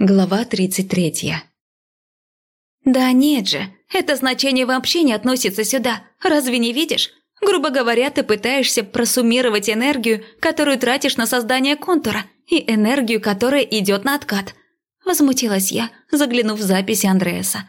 Глава 33 «Да нет же, это значение вообще не относится сюда. Разве не видишь? Грубо говоря, ты пытаешься просуммировать энергию, которую тратишь на создание контура, и энергию, которая идет на откат». Возмутилась я, заглянув в записи Андреаса.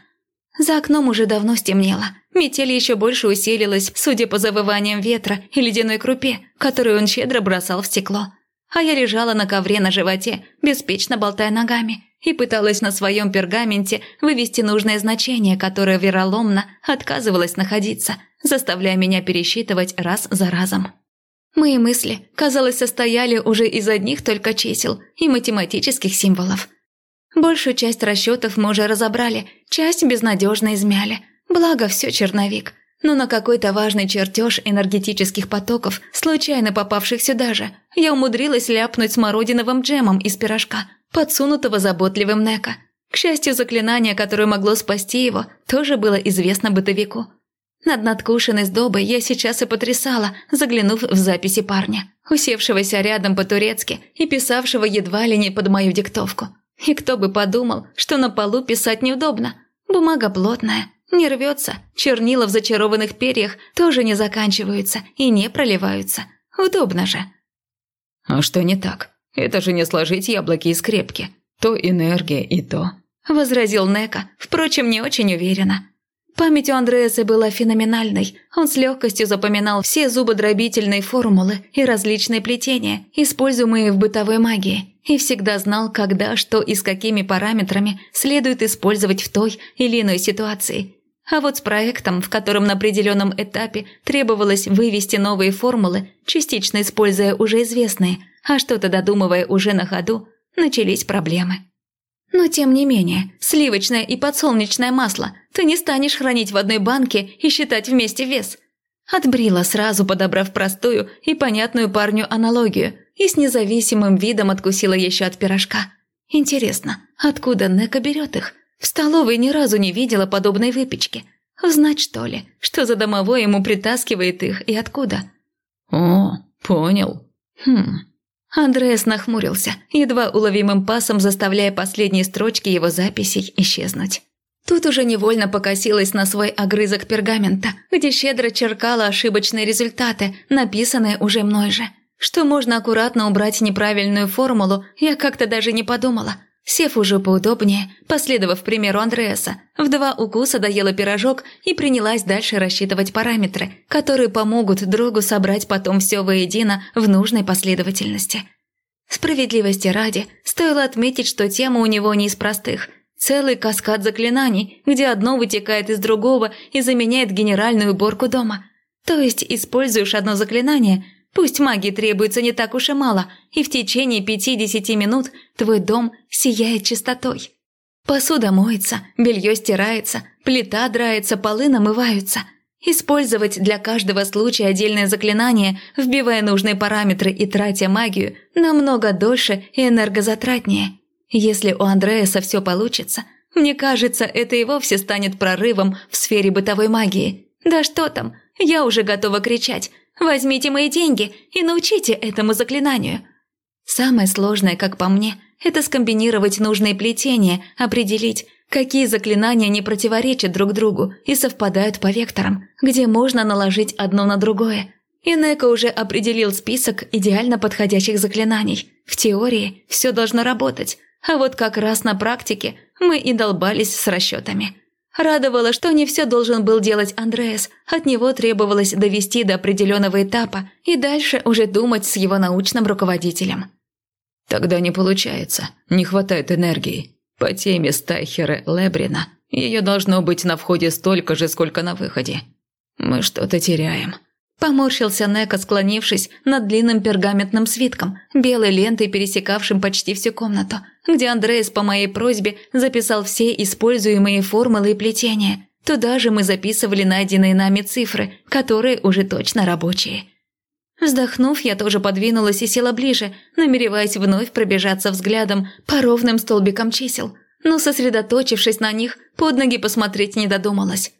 За окном уже давно стемнело. Метель еще больше усилилась, судя по завываниям ветра и ледяной крупе, которую он щедро бросал в стекло. А я лежала на ковре на животе, беспечно болтая ногами, и пыталась на своем пергаменте вывести нужное значение, которое вероломно отказывалось находиться, заставляя меня пересчитывать раз за разом. Мои мысли, казалось, состояли уже из одних только чисел и математических символов. Большую часть расчетов мы уже разобрали, часть безнадежно измяли. Благо, все черновик. Но на какой-то важный чертеж энергетических потоков, случайно попавших сюда же, я умудрилась ляпнуть смородиновым джемом из пирожка – подсунутого заботливым Нека. К счастью, заклинание, которое могло спасти его, тоже было известно бытовику. Над надкушенной сдобой я сейчас и потрясала, заглянув в записи парня, усевшегося рядом по-турецки и писавшего едва ли не под мою диктовку. И кто бы подумал, что на полу писать неудобно. Бумага плотная, не рвется, чернила в зачарованных перьях тоже не заканчиваются и не проливаются. Удобно же. «А что не так?» Это же не сложить яблоки из крепки. То энергия и то. Возразил Нека, впрочем, не очень уверенно. Память у Андреаса была феноменальной. Он с легкостью запоминал все зубодробительные формулы и различные плетения, используемые в бытовой магии, и всегда знал, когда, что и с какими параметрами следует использовать в той или иной ситуации. А вот с проектом, в котором на определенном этапе требовалось вывести новые формулы, частично используя уже известные – а что-то додумывая уже на ходу, начались проблемы. Но тем не менее, сливочное и подсолнечное масло ты не станешь хранить в одной банке и считать вместе вес. Отбрила сразу, подобрав простую и понятную парню аналогию, и с независимым видом откусила еще от пирожка. Интересно, откуда Нека берет их? В столовой ни разу не видела подобной выпечки. Узнать, что ли, что за домовой ему притаскивает их и откуда? О, понял. Хм, Андреас нахмурился, едва уловимым пасом заставляя последние строчки его записей исчезнуть. Тут уже невольно покосилась на свой огрызок пергамента, где щедро черкала ошибочные результаты, написанные уже мной же. Что можно аккуратно убрать неправильную формулу, я как-то даже не подумала. Сев уже поудобнее, последовав примеру Андреаса, в два укуса доела пирожок и принялась дальше рассчитывать параметры, которые помогут другу собрать потом все воедино в нужной последовательности. Справедливости ради, стоило отметить, что тема у него не из простых. Целый каскад заклинаний, где одно вытекает из другого и заменяет генеральную уборку дома. То есть используешь одно заклинание – Пусть магии требуется не так уж и мало, и в течение пяти-десяти минут твой дом сияет чистотой. Посуда моется, белье стирается, плита драется, полы намываются. Использовать для каждого случая отдельное заклинание, вбивая нужные параметры и тратя магию, намного дольше и энергозатратнее. Если у Андреаса все получится, мне кажется, это и вовсе станет прорывом в сфере бытовой магии. Да что там, я уже готова кричать Возьмите мои деньги и научите этому заклинанию. Самое сложное, как по мне, это скомбинировать нужные плетения, определить, какие заклинания не противоречат друг другу и совпадают по векторам, где можно наложить одно на другое. И Неко уже определил список идеально подходящих заклинаний. В теории все должно работать, а вот как раз на практике мы и долбались с расчетами. Радовало, что не все должен был делать Андреас, от него требовалось довести до определенного этапа и дальше уже думать с его научным руководителем. «Тогда не получается, не хватает энергии. По теме Стайхера Лебрина ее должно быть на входе столько же, сколько на выходе. Мы что-то теряем». Поморщился Нека, склонившись над длинным пергаментным свитком, белой лентой, пересекавшим почти всю комнату, где Андреас по моей просьбе записал все используемые формулы и плетения. Туда же мы записывали найденные нами цифры, которые уже точно рабочие. Вздохнув, я тоже подвинулась и села ближе, намереваясь вновь пробежаться взглядом по ровным столбикам чисел, но, сосредоточившись на них, под ноги посмотреть не додумалась.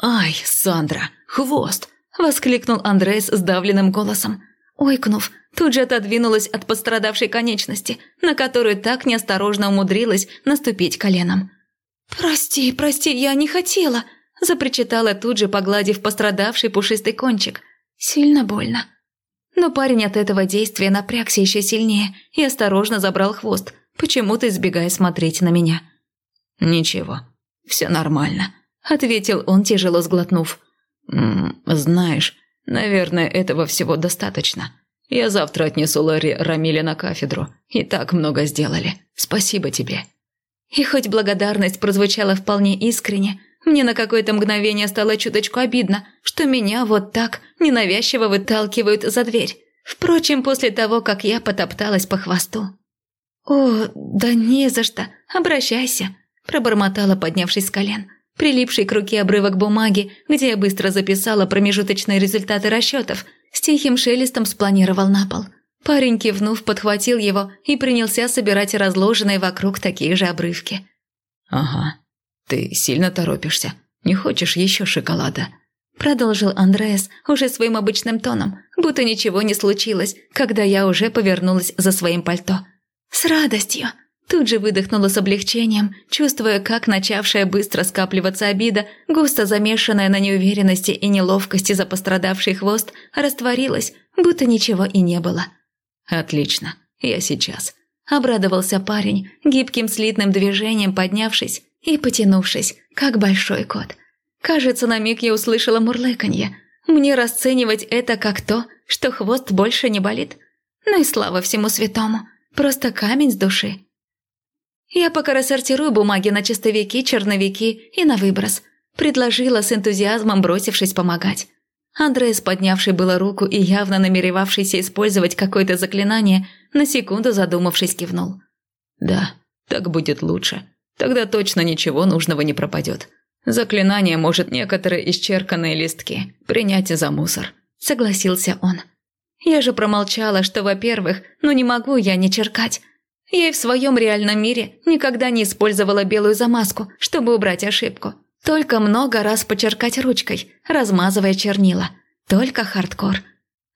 «Ай, Сандра, хвост!» – воскликнул Андрес сдавленным голосом. Ойкнув, тут же отодвинулась от пострадавшей конечности, на которую так неосторожно умудрилась наступить коленом. «Прости, прости, я не хотела», – запричитала тут же, погладив пострадавший пушистый кончик. «Сильно больно». Но парень от этого действия напрягся еще сильнее и осторожно забрал хвост, почему-то избегая смотреть на меня. «Ничего, все нормально», – ответил он, тяжело сглотнув. «М -м, «Знаешь, наверное, этого всего достаточно. Я завтра отнесу Ларри Рамиле на кафедру. И так много сделали. Спасибо тебе». И хоть благодарность прозвучала вполне искренне, мне на какое-то мгновение стало чуточку обидно, что меня вот так ненавязчиво выталкивают за дверь. Впрочем, после того, как я потопталась по хвосту. «О, да не за что, обращайся», – пробормотала, поднявшись с колен. Прилипший к руке обрывок бумаги, где я быстро записала промежуточные результаты расчетов, с тихим шелестом спланировал на пол. Парень, кивнув, подхватил его и принялся собирать разложенные вокруг такие же обрывки. «Ага, ты сильно торопишься. Не хочешь еще шоколада?» Продолжил Андреас уже своим обычным тоном, будто ничего не случилось, когда я уже повернулась за своим пальто. «С радостью!» Тут же выдохнула с облегчением, чувствуя, как начавшая быстро скапливаться обида, густо замешанная на неуверенности и неловкости за пострадавший хвост, растворилась, будто ничего и не было. «Отлично, я сейчас», – обрадовался парень, гибким слитным движением поднявшись и потянувшись, как большой кот. Кажется, на миг я услышала мурлыканье. Мне расценивать это как то, что хвост больше не болит. Ну и слава всему святому, просто камень с души. Я пока рассортирую бумаги на чистовики, черновики и на выброс. Предложила с энтузиазмом, бросившись помогать. Андреас, поднявший было руку и явно намеревавшийся использовать какое-то заклинание, на секунду задумавшись кивнул. «Да, так будет лучше. Тогда точно ничего нужного не пропадет. Заклинание может некоторые исчерканные листки принять за мусор», – согласился он. «Я же промолчала, что, во-первых, ну не могу я не черкать. Я и в своем реальном мире никогда не использовала белую замазку, чтобы убрать ошибку. Только много раз почеркать ручкой, размазывая чернила. Только хардкор.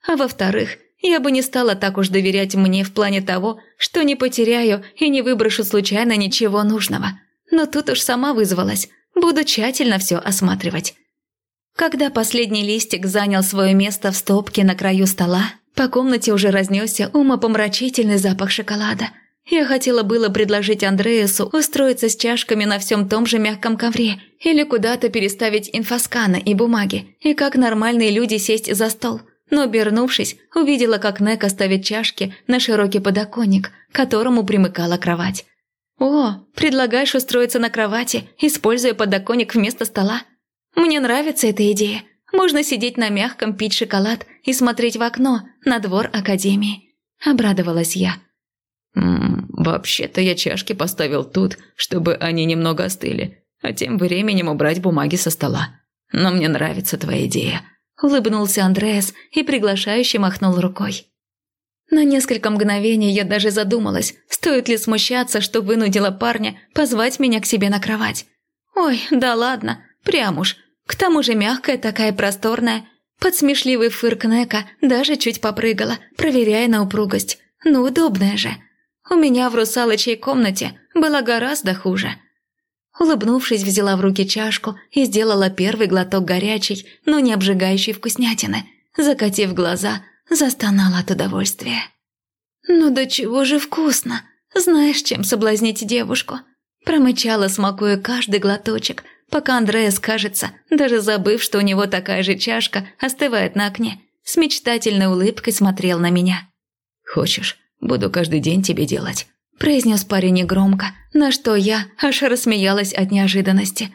А во-вторых, я бы не стала так уж доверять мне в плане того, что не потеряю и не выброшу случайно ничего нужного. Но тут уж сама вызвалась. Буду тщательно все осматривать. Когда последний листик занял свое место в стопке на краю стола, по комнате уже разнесся умопомрачительный запах шоколада – я хотела было предложить Андреасу устроиться с чашками на всем том же мягком ковре или куда-то переставить инфосканы и бумаги, и как нормальные люди сесть за стол. Но, обернувшись, увидела, как Нека ставит чашки на широкий подоконник, которому примыкала кровать. «О, предлагаешь устроиться на кровати, используя подоконник вместо стола? Мне нравится эта идея. Можно сидеть на мягком, пить шоколад и смотреть в окно на двор Академии». Обрадовалась я. «Вообще-то я чашки поставил тут, чтобы они немного остыли, а тем временем убрать бумаги со стола. Но мне нравится твоя идея», – улыбнулся Андреас и приглашающе махнул рукой. На несколько мгновений я даже задумалась, стоит ли смущаться, что вынудила парня позвать меня к себе на кровать. «Ой, да ладно, прям уж. К тому же мягкая такая просторная». Под смешливый фырк Нека даже чуть попрыгала, проверяя на упругость. «Ну, удобная же». У меня в русалочей комнате было гораздо хуже. Улыбнувшись, взяла в руки чашку и сделала первый глоток горячей, но не обжигающей вкуснятины. Закатив глаза, застонала от удовольствия. «Ну до чего же вкусно! Знаешь, чем соблазнить девушку?» Промычала, смакуя каждый глоточек, пока Андреас, кажется, даже забыв, что у него такая же чашка, остывает на окне, с мечтательной улыбкой смотрел на меня. «Хочешь, Буду каждый день тебе делать», – произнес парень негромко, на что я аж рассмеялась от неожиданности.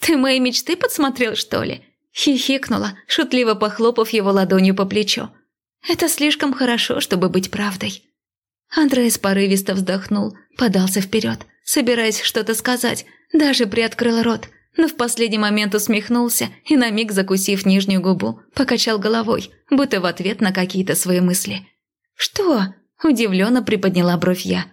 «Ты мои мечты подсмотрел, что ли?» – хихикнула, шутливо похлопав его ладонью по плечу. «Это слишком хорошо, чтобы быть правдой». Андреас порывисто вздохнул, подался вперед, собираясь что-то сказать, даже приоткрыл рот, но в последний момент усмехнулся и на миг, закусив нижнюю губу, покачал головой, будто в ответ на какие-то свои мысли. «Что?» Удивленно приподняла бровь я.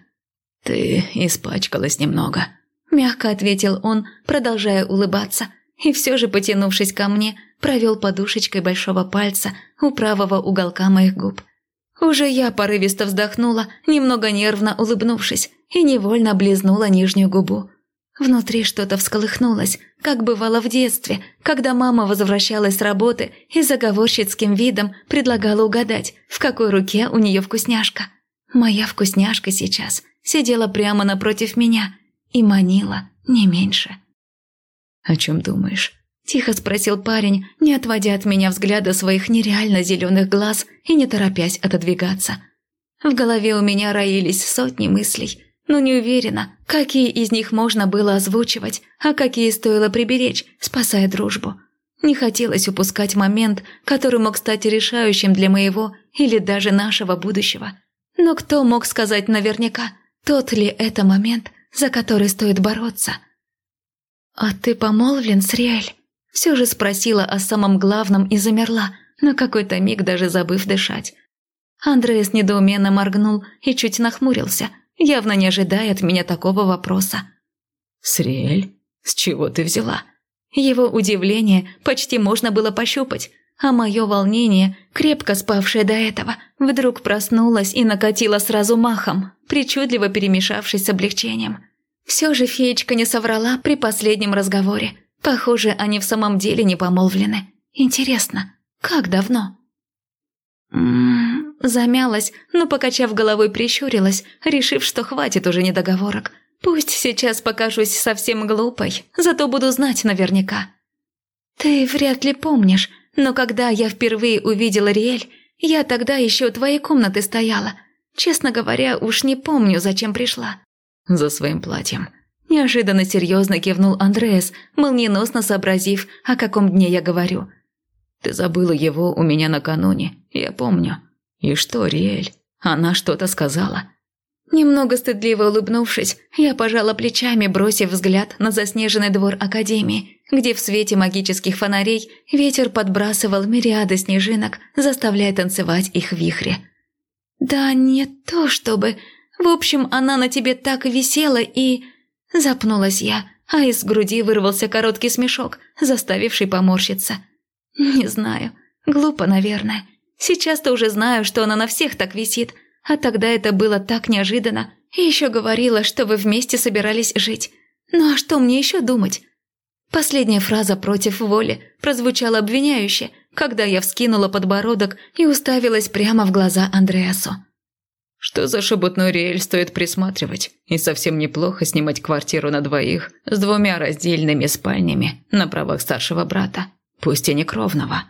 «Ты испачкалась немного», – мягко ответил он, продолжая улыбаться, и все же, потянувшись ко мне, провел подушечкой большого пальца у правого уголка моих губ. Уже я порывисто вздохнула, немного нервно улыбнувшись, и невольно облизнула нижнюю губу. Внутри что-то всколыхнулось, как бывало в детстве, когда мама возвращалась с работы и заговорщицким видом предлагала угадать, в какой руке у нее вкусняшка. Моя вкусняшка сейчас сидела прямо напротив меня и манила не меньше. «О чем думаешь?» – тихо спросил парень, не отводя от меня взгляда своих нереально зеленых глаз и не торопясь отодвигаться. В голове у меня роились сотни мыслей – но не уверена, какие из них можно было озвучивать, а какие стоило приберечь, спасая дружбу. Не хотелось упускать момент, который мог стать решающим для моего или даже нашего будущего. Но кто мог сказать наверняка, тот ли это момент, за который стоит бороться? «А ты помолвлен с Риэль?» Все же спросила о самом главном и замерла, на какой-то миг даже забыв дышать. Андреас недоуменно моргнул и чуть нахмурился – явно не ожидая от меня такого вопроса. «Сриэль, с чего ты взяла?» Его удивление почти можно было пощупать, а мое волнение, крепко спавшее до этого, вдруг проснулось и накатило сразу махом, причудливо перемешавшись с облегчением. Все же феечка не соврала при последнем разговоре. Похоже, они в самом деле не помолвлены. Интересно, как давно? М Замялась, но, покачав головой, прищурилась, решив, что хватит уже недоговорок. Пусть сейчас покажусь совсем глупой, зато буду знать наверняка. Ты вряд ли помнишь, но когда я впервые увидела Риэль, я тогда еще у твоей комнаты стояла. Честно говоря, уж не помню, зачем пришла. За своим платьем. Неожиданно серьезно кивнул Андреас, молниеносно сообразив, о каком дне я говорю. Ты забыла его у меня накануне, я помню. «И что, Риэль? Она что-то сказала?» Немного стыдливо улыбнувшись, я пожала плечами, бросив взгляд на заснеженный двор Академии, где в свете магических фонарей ветер подбрасывал мириады снежинок, заставляя танцевать их в вихре. «Да не то чтобы... В общем, она на тебе так висела и...» Запнулась я, а из груди вырвался короткий смешок, заставивший поморщиться. «Не знаю. Глупо, наверное. Сейчас-то уже знаю, что она на всех так висит, а тогда это было так неожиданно. Еще говорила, что вы вместе собирались жить. Ну а что мне еще думать? Последняя фраза против воли прозвучала обвиняюще, когда я вскинула подбородок и уставилась прямо в глаза Андреасу. Что за шебутной Риэль стоит присматривать, и совсем неплохо снимать квартиру на двоих с двумя раздельными спальнями на правах старшего брата, пусть и не кровного.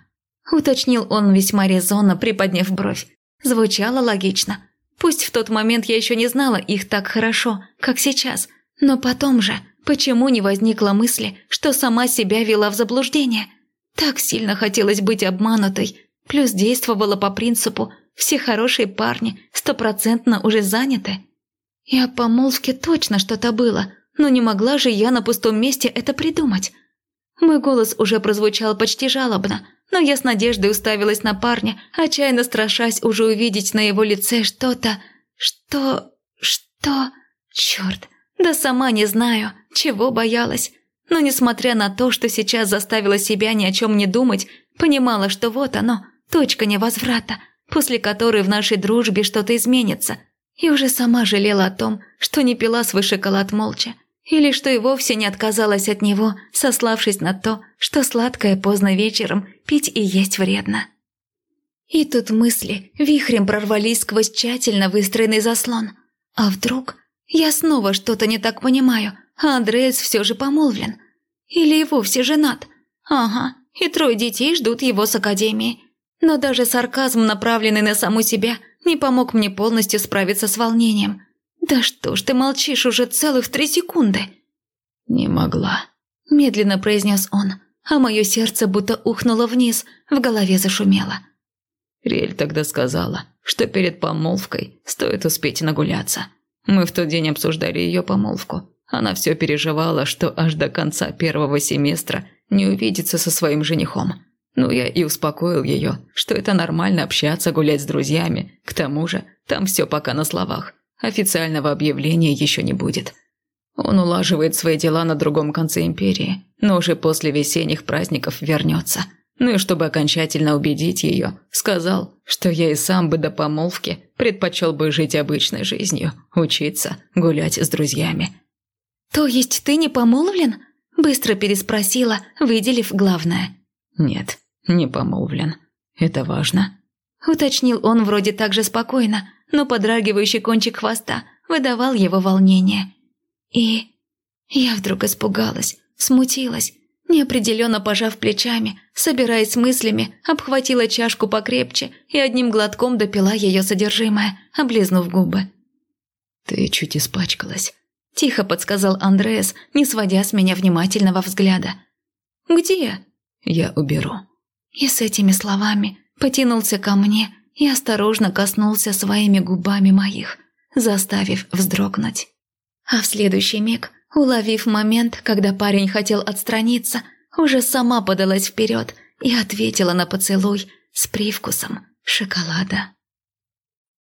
Уточнил он весьма резонно, приподняв бровь. Звучало логично. Пусть в тот момент я еще не знала их так хорошо, как сейчас, но потом же, почему не возникло мысли, что сама себя вела в заблуждение? Так сильно хотелось быть обманутой, плюс действовала по принципу «все хорошие парни стопроцентно уже заняты». И о помолвке точно что-то было, но не могла же я на пустом месте это придумать. Мой голос уже прозвучал почти жалобно, но я с надеждой уставилась на парня, отчаянно страшась уже увидеть на его лице что-то... Что... Что... Черт, да сама не знаю, чего боялась. Но несмотря на то, что сейчас заставила себя ни о чем не думать, понимала, что вот оно, точка невозврата, после которой в нашей дружбе что-то изменится. И уже сама жалела о том, что не пила свой шоколад молча. Или что и вовсе не отказалась от него, сославшись на то, что сладкое поздно вечером пить и есть вредно. И тут мысли вихрем прорвались сквозь тщательно выстроенный заслон. А вдруг я снова что-то не так понимаю, а Андреас все же помолвлен? Или и вовсе женат? Ага, и трое детей ждут его с академии. Но даже сарказм, направленный на саму себя, не помог мне полностью справиться с волнением – «Да что ж ты молчишь уже целых три секунды?» «Не могла», – медленно произнес он, а мое сердце будто ухнуло вниз, в голове зашумело. Рель тогда сказала, что перед помолвкой стоит успеть нагуляться. Мы в тот день обсуждали ее помолвку. Она все переживала, что аж до конца первого семестра не увидится со своим женихом. Ну, я и успокоил ее, что это нормально общаться, гулять с друзьями. К тому же, там все пока на словах. Официального объявления еще не будет. Он улаживает свои дела на другом конце империи, но уже после весенних праздников вернется. Ну и чтобы окончательно убедить ее, сказал, что я и сам бы до помолвки предпочел бы жить обычной жизнью, учиться, гулять с друзьями. «То есть ты не помолвлен?» – быстро переспросила, выделив главное. «Нет, не помолвлен. Это важно». Уточнил он вроде так же спокойно, но подрагивающий кончик хвоста выдавал его волнение. И я вдруг испугалась, смутилась, неопределенно пожав плечами, собираясь с мыслями, обхватила чашку покрепче и одним глотком допила ее содержимое, облизнув губы. «Ты чуть испачкалась», – тихо подсказал Андреас, не сводя с меня внимательного взгляда. «Где?» «Я уберу». И с этими словами потянулся ко мне и осторожно коснулся своими губами моих, заставив вздрогнуть. А в следующий миг, уловив момент, когда парень хотел отстраниться, уже сама подалась вперед и ответила на поцелуй с привкусом шоколада.